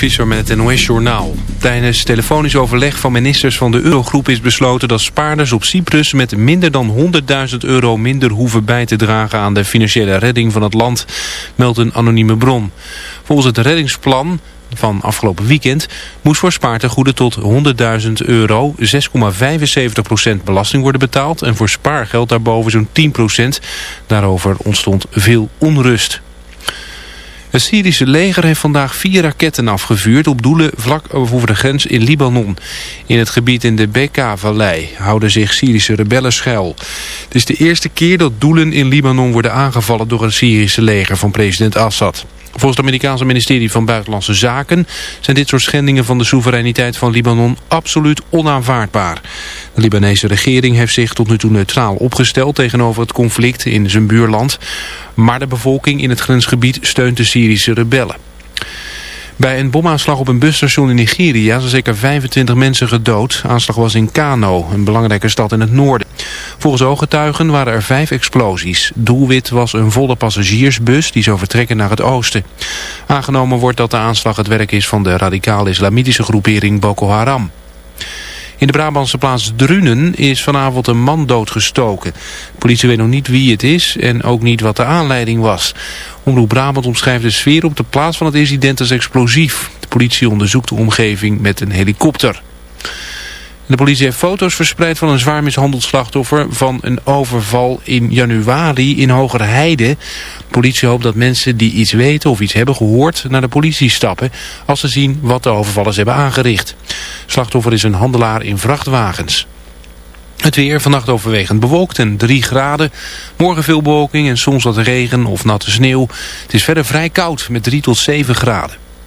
Visser met het NOS-journaal. Tijdens telefonisch overleg van ministers van de Eurogroep is besloten dat spaarders op Cyprus met minder dan 100.000 euro minder hoeven bij te dragen aan de financiële redding van het land, meldt een anonieme bron. Volgens het reddingsplan van afgelopen weekend moest voor spaartegoeden tot 100.000 euro 6,75% belasting worden betaald en voor spaargeld daarboven zo'n 10%. Daarover ontstond veel onrust. Het Syrische leger heeft vandaag vier raketten afgevuurd op doelen vlak over de grens in Libanon. In het gebied in de Bekaa-vallei houden zich Syrische rebellen schuil. Het is de eerste keer dat doelen in Libanon worden aangevallen door het Syrische leger van president Assad. Volgens het Amerikaanse ministerie van Buitenlandse Zaken zijn dit soort schendingen van de soevereiniteit van Libanon absoluut onaanvaardbaar. De Libanese regering heeft zich tot nu toe neutraal opgesteld tegenover het conflict in zijn buurland. Maar de bevolking in het grensgebied steunt de Syrische rebellen. Bij een bomaanslag op een busstation in Nigeria zijn zeker 25 mensen gedood. Aanslag was in Kano, een belangrijke stad in het noorden. Volgens ooggetuigen waren er vijf explosies. Doelwit was een volle passagiersbus die zou vertrekken naar het oosten. Aangenomen wordt dat de aanslag het werk is van de radicaal-islamitische groepering Boko Haram. In de Brabantse plaats Drunen is vanavond een man doodgestoken. De politie weet nog niet wie het is en ook niet wat de aanleiding was. Omroep Brabant omschrijft de sfeer op de plaats van het incident als explosief. De politie onderzoekt de omgeving met een helikopter. De politie heeft foto's verspreid van een zwaar mishandeld slachtoffer van een overval in januari in Hogerheide. De politie hoopt dat mensen die iets weten of iets hebben gehoord naar de politie stappen als ze zien wat de overvallers hebben aangericht. Slachtoffer is een handelaar in vrachtwagens. Het weer vannacht overwegend bewolkt en 3 graden. Morgen veel bewolking en soms wat regen of natte sneeuw. Het is verder vrij koud met 3 tot 7 graden.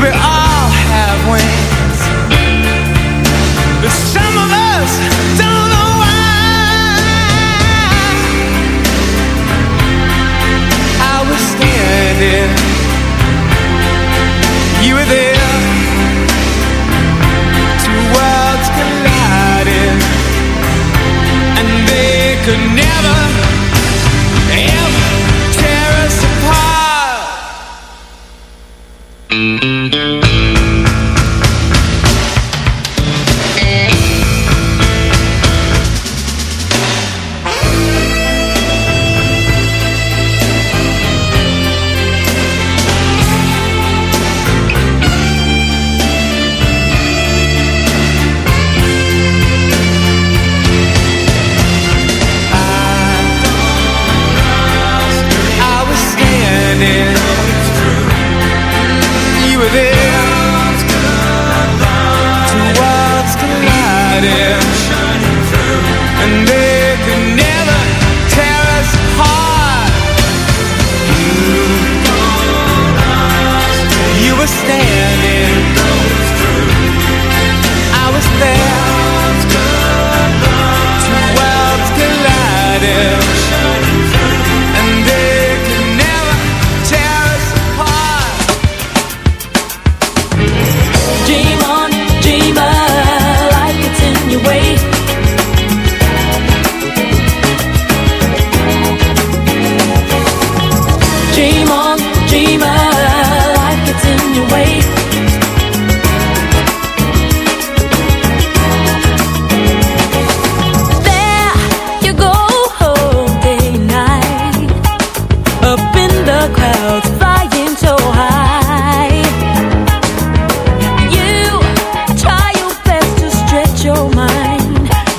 we all have wings.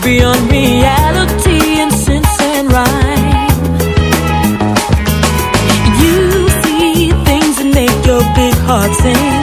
beyond reality and sense and rhyme. You see things that make your big heart sing.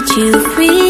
Set you free.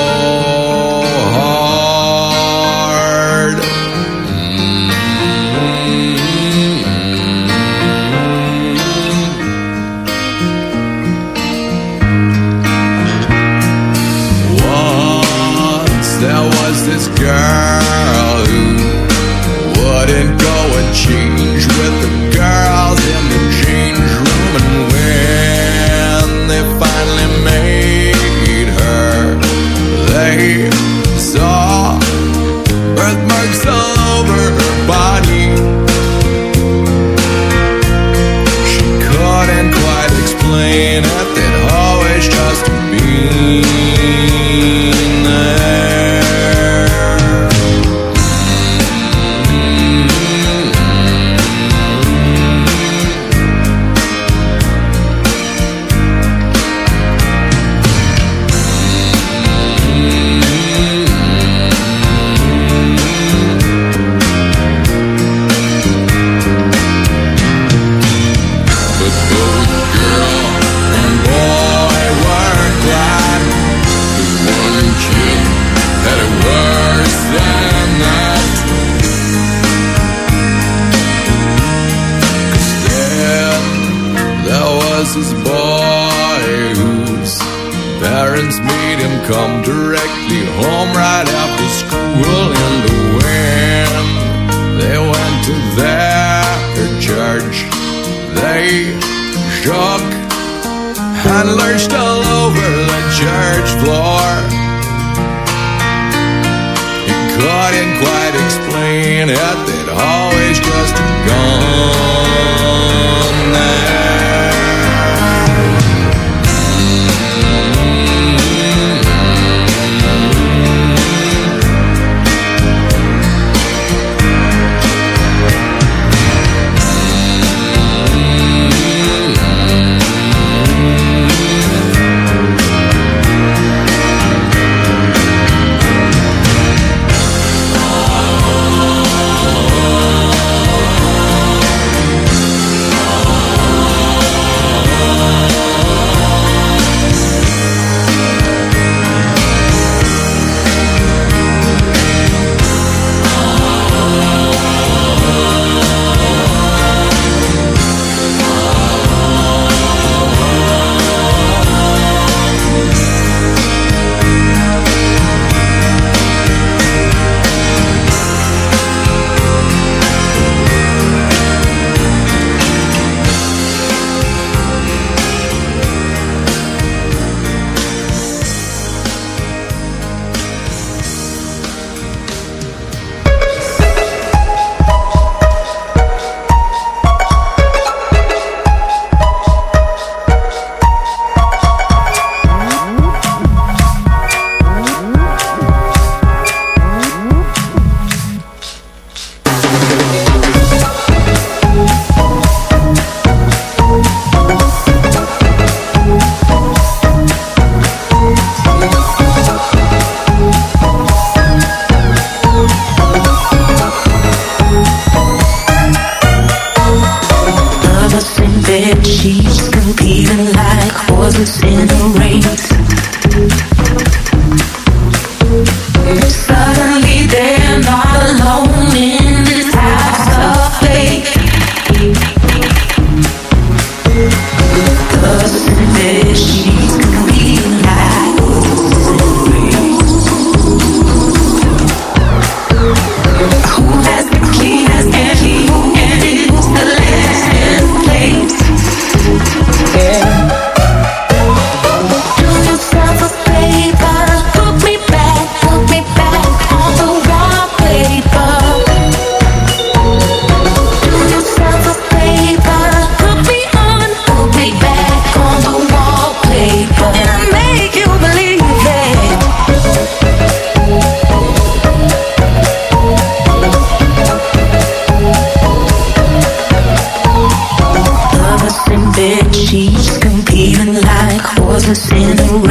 você no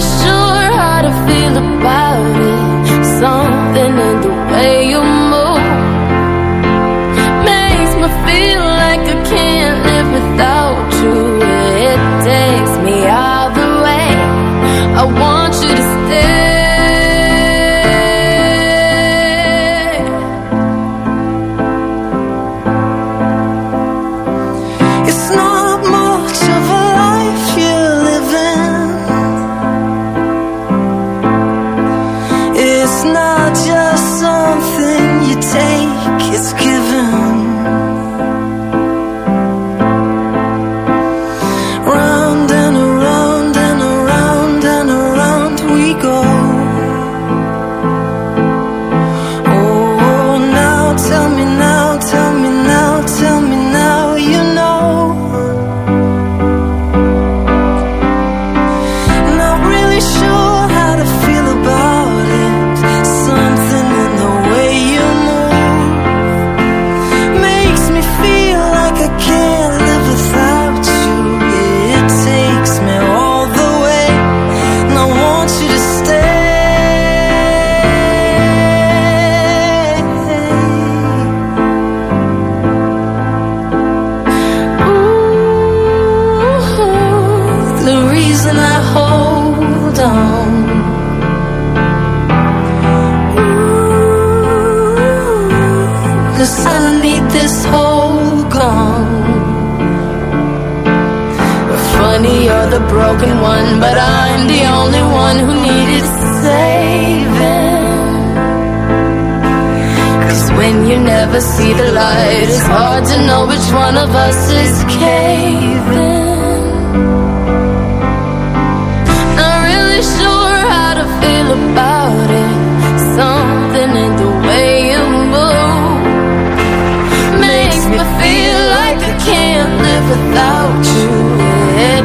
sure how to feel about it's hard to know which one of us is caving. Not really sure how to feel about it. Something in the way you move makes me feel like I can't live without you. It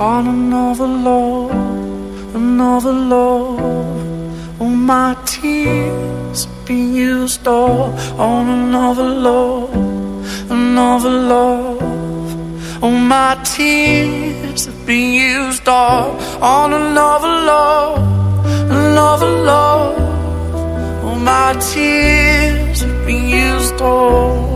on another love, another love. All my tears been used up on another love, another love. All my tears been used up on another love, another love. All my tears been used up.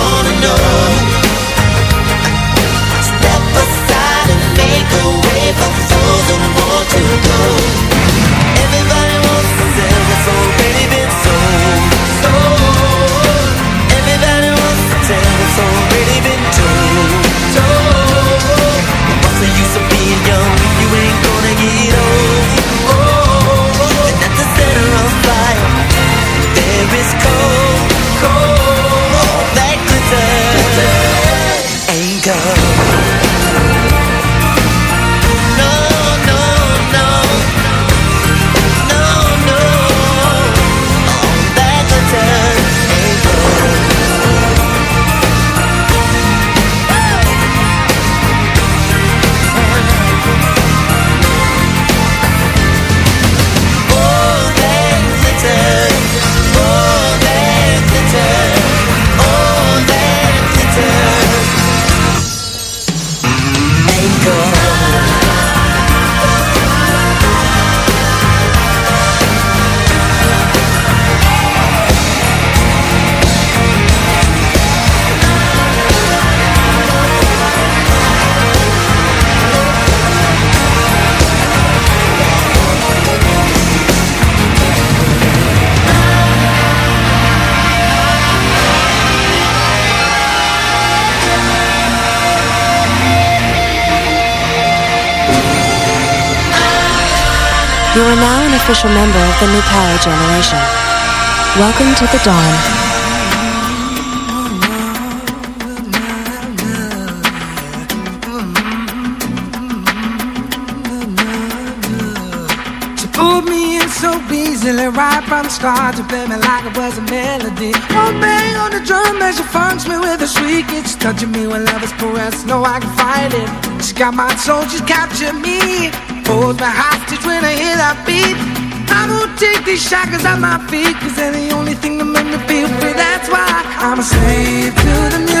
official member of the New Power Generation. Welcome to the dawn. pulled me in so easily right from the start to play me like it was a melody. One bang on the drum as she funks me with a shriek. It's touching me when love is caressed. No, I can fight it. She got my soul, she's captured me holds my hostage when I hear that beat. Take these shackles off my feet, cause they're the only thing that make me feel free. That's why I'm a slave to the music.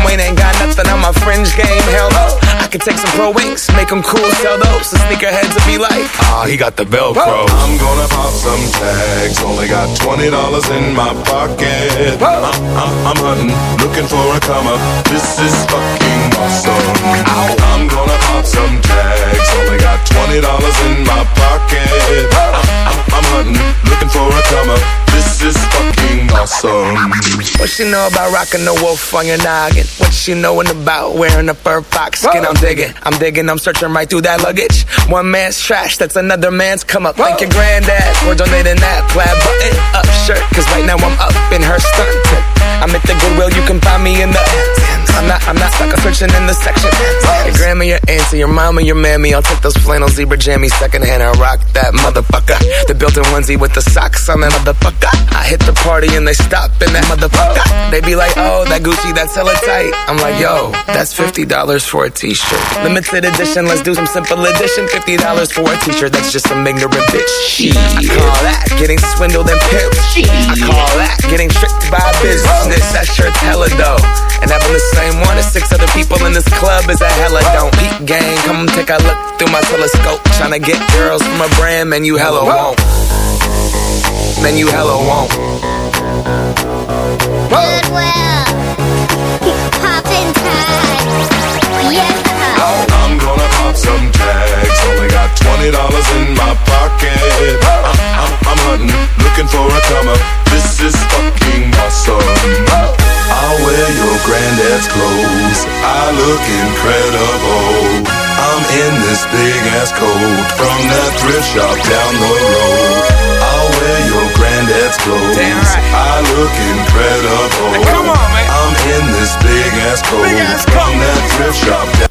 Wayne ain't got nothing on my fringe game. Hell no. I could take some pro wings, make them cool, sell those. The sneakerheads will be like, ah, he got the Velcro. I'm gonna pop some tags. Only got twenty dollars in my pocket. I'm, I'm, uh, uh, I'm hunting, looking for a come up. This is fucking awesome. I'm gonna pop some tags. Only got twenty dollars in my pocket. I'm, I'm, uh, I'm hunting, looking for a come up. This is fucking awesome. What she know about rocking the wolf on your noggin? What she knowin' about wearing a fur fox skin? I'm digging, I'm digging, I'm searching right through that luggage. One man's trash, that's another man's come up. Thank your granddad for donating that plaid button up shirt. Cause right now I'm up in her stunt. I'm at the Goodwill, you can find me in the. I'm not, I'm not stuck, I'm searching in the section. Your grandma, your auntie, your mama, your mammy. I'll take those flannel zebra jammies secondhand. I rock that motherfucker. The built-in onesie with the socks on that motherfucker. I hit the party and they stop in that motherfucker. They be like, oh, that Gucci, that's hella tight. I'm like, yo, that's $50 for a t-shirt. Limited edition, let's do some simple edition. $50 for a t-shirt, that's just some ignorant bitch. Shit. I call that getting swindled and pimped. I call that getting tricked by business. That shirt's hella dope. And having the same one as six other people in this club is a hella don't. Peep gang, come take a look through my telescope. Trying to get girls from a brand, man, you hella won't. Man, you hella won't. Goodwill. Pop some tags. Only got twenty dollars in my pocket. I'm, I'm, I'm hunting, looking for a come up. This is fucking awesome. I'll wear your granddad's clothes. I look incredible. I'm in this big ass coat from that thrift shop down the road. I'll wear your granddad's clothes. I look incredible. come on, man. I'm in this big ass coat from that thrift shop.